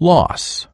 loss.